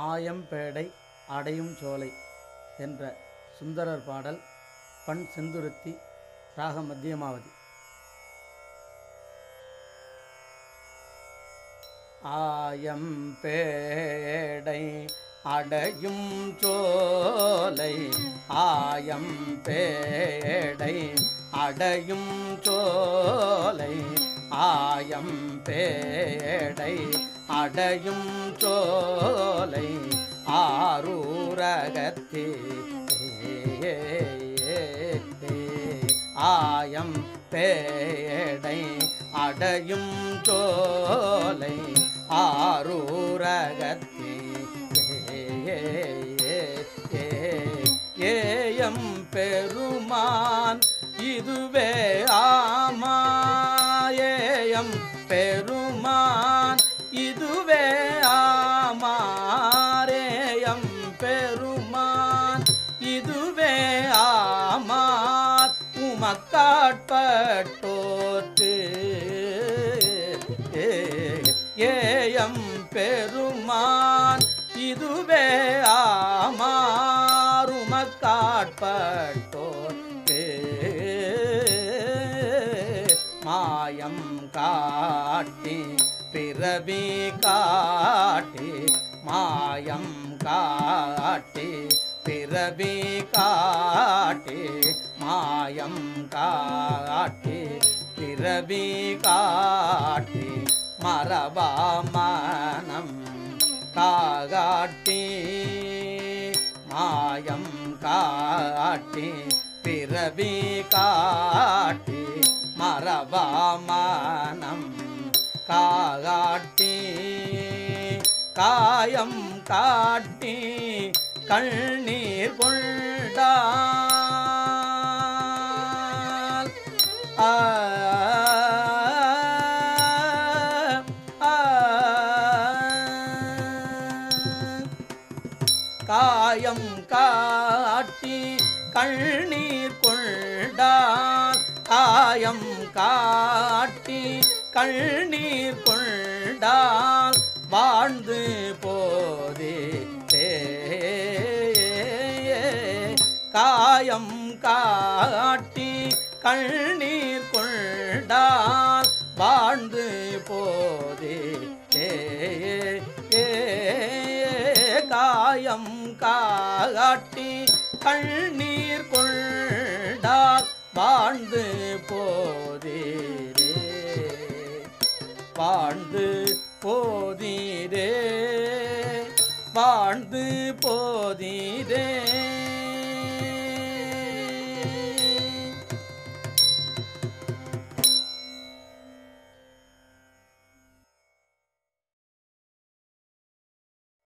ஆயம்பேடை அடையும் சோலை என்ற சுந்தரர் பாடல் பண் செந்துருத்தி ராக மத்தியமாவதி. ஆயம்பேடை அடையும் சோலை ஆயம்பேடை அடையும் சோலை ஆயம்பேடை அடையும் சோலை ஆரூரகத்தே. ஆயம் பேடை அடையும் சோலை ஆரூரகத்தே. ஏயம் பெருமான் இதுவே ஆமாயேயம் பெருமான் உமக்காட்பட்டோர்க்கு ஏயம் பெருமான் இதுவே ஆமார் மாயம் காட்டி பிறவி காட்டி மாயம் காட்டி பிறவி காட்டி மாயம் காட்டி பிறவி காட்டி மரபாமனம் காகாட்டி. மாயம் காட்டி பிறவி காட்டி மரபாமனம் காகாட்டி. காயம் காட்டி கண்ணீர் கொண்டான். காயம் காட்டி கண்ணீர் கொண்டான் காயம் காட்டி கண்ணீர் கொண்டால் வாழ்ந்து போதே காயம் காட்டி கண்ணீர் கொண்டால் வாழ்ந்து போதே காயம் காட்டி கண்ணீர் கொண்டால் வாழ்ந்து போதீரே. வாழ்ந்து போதீரே. வாழ்ந்து போதீரே.